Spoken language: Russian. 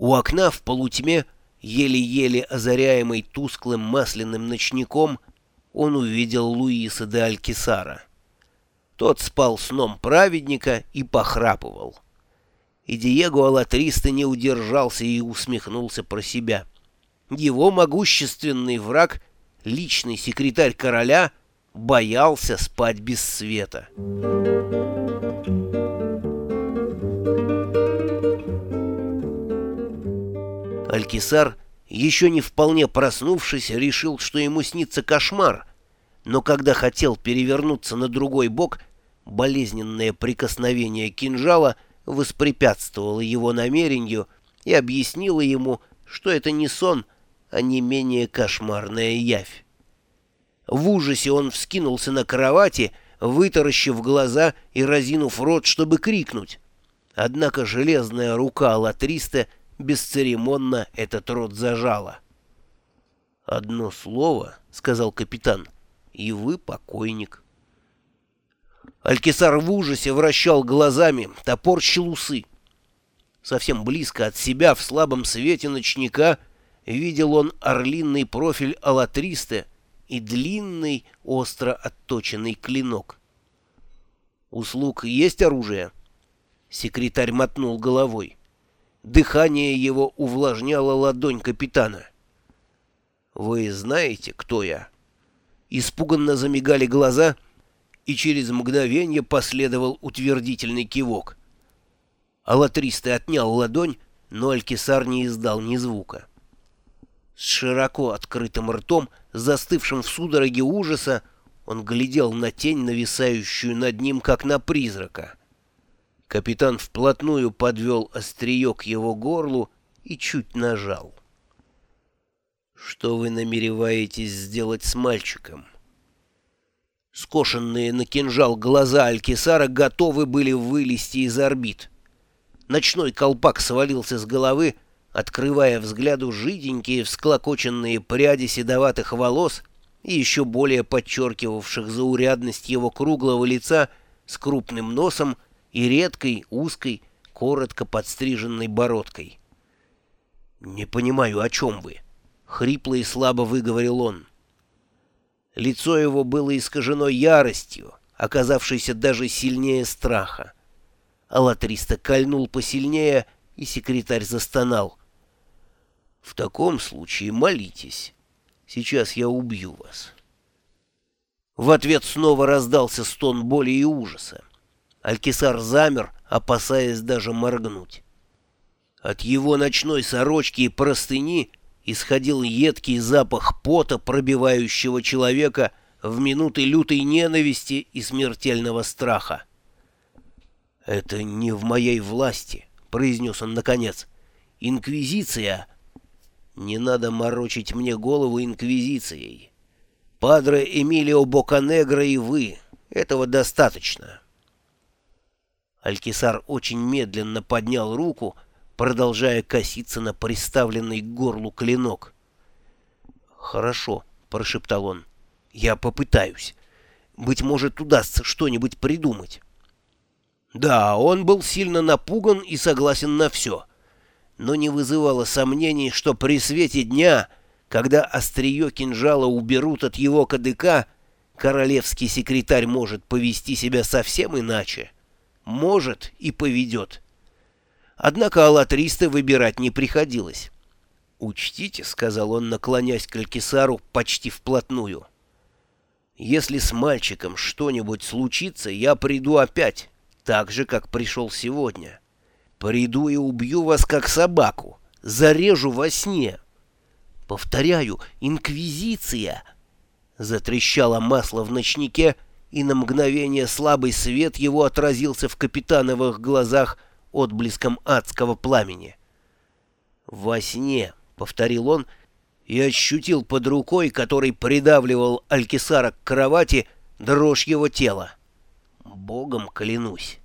У окна в полутьме, еле-еле озаряемый тусклым масляным ночником, он увидел Луиса де Алькисара. Тот спал сном праведника и похрапывал. И Диего Алатриста не удержался и усмехнулся про себя. Его могущественный враг, личный секретарь короля, боялся спать без света. Алькисар, еще не вполне проснувшись, решил, что ему снится кошмар, но когда хотел перевернуться на другой бок, болезненное прикосновение кинжала воспрепятствовало его намерению и объяснило ему, что это не сон, а не менее кошмарная явь. В ужасе он вскинулся на кровати, вытаращив глаза и разинув рот, чтобы крикнуть. Однако железная рука Латриста — бесцеремонно этот рот зажала. «Одно слово», — сказал капитан, — «и вы покойник». Алькисар в ужасе вращал глазами, топорщил усы. Совсем близко от себя, в слабом свете ночника, видел он орлиный профиль Алатриста и длинный, остро отточенный клинок. «Услуг есть оружие?» Секретарь мотнул головой. Дыхание его увлажняло ладонь капитана. «Вы знаете, кто я?» Испуганно замигали глаза, и через мгновение последовал утвердительный кивок. Алатристый отнял ладонь, но Алькисар не издал ни звука. С широко открытым ртом, застывшим в судороге ужаса, он глядел на тень, нависающую над ним, как на призрака. Капитан вплотную подвел острие к его горлу и чуть нажал. «Что вы намереваетесь сделать с мальчиком?» Скошенные на кинжал глаза Алькисара готовы были вылезти из орбит. Ночной колпак свалился с головы, открывая взгляду жиденькие всклокоченные пряди седоватых волос и еще более подчеркивавших заурядность его круглого лица с крупным носом и редкой, узкой, коротко подстриженной бородкой. «Не понимаю, о чем вы?» — хрипло и слабо выговорил он. Лицо его было искажено яростью, оказавшейся даже сильнее страха. Алатриста кольнул посильнее, и секретарь застонал. «В таком случае молитесь. Сейчас я убью вас». В ответ снова раздался стон боли и ужаса. Алькисар замер, опасаясь даже моргнуть. От его ночной сорочки и простыни исходил едкий запах пота, пробивающего человека в минуты лютой ненависти и смертельного страха. «Это не в моей власти», — произнес он наконец. «Инквизиция...» «Не надо морочить мне голову инквизицией. Падре Эмилио Боканегро и вы. Этого достаточно». Алькисар очень медленно поднял руку, продолжая коситься на приставленный к горлу клинок. «Хорошо», — прошептал он, — «я попытаюсь. Быть может, удастся что-нибудь придумать». Да, он был сильно напуган и согласен на все, но не вызывало сомнений, что при свете дня, когда острие кинжала уберут от его кадыка, королевский секретарь может повести себя совсем иначе может и поведет. Однако аллатриста выбирать не приходилось. «Учтите», — сказал он, наклонясь к Алькисару почти вплотную. «Если с мальчиком что-нибудь случится, я приду опять, так же, как пришел сегодня. Приду и убью вас, как собаку, зарежу во сне. Повторяю, инквизиция!» Затрещало масло в ночнике, — и на мгновение слабый свет его отразился в капитановых глазах отблеском адского пламени. «Во сне», — повторил он, и ощутил под рукой, который придавливал Алькисара к кровати, дрожь его тела. «Богом клянусь».